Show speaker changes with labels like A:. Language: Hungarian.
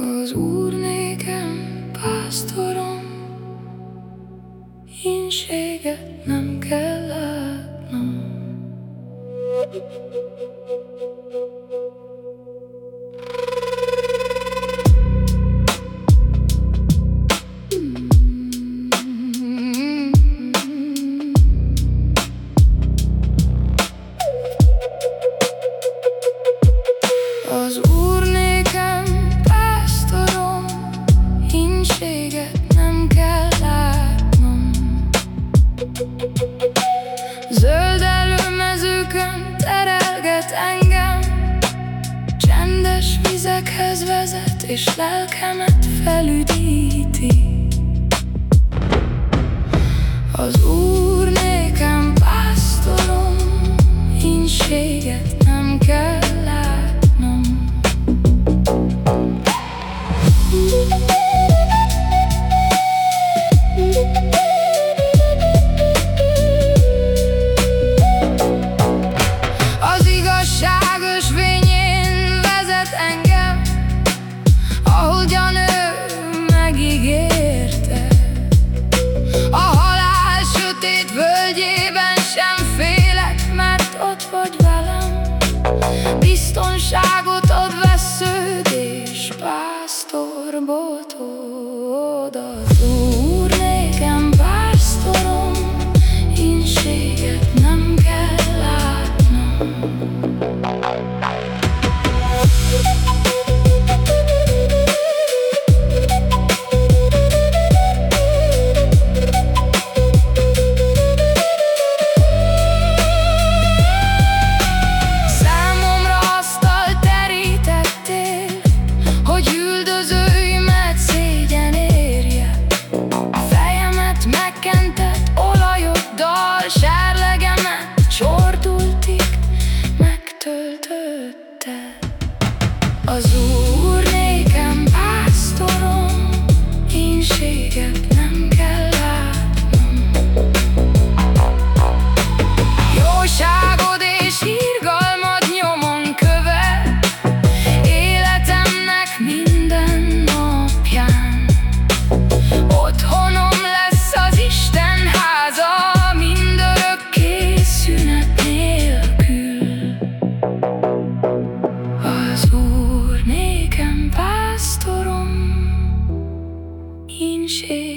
A: Az Úr nékem pásztorom, Hínséget nem vizekhez vezet, és lelkemet felüdíti. Az Úr azul. she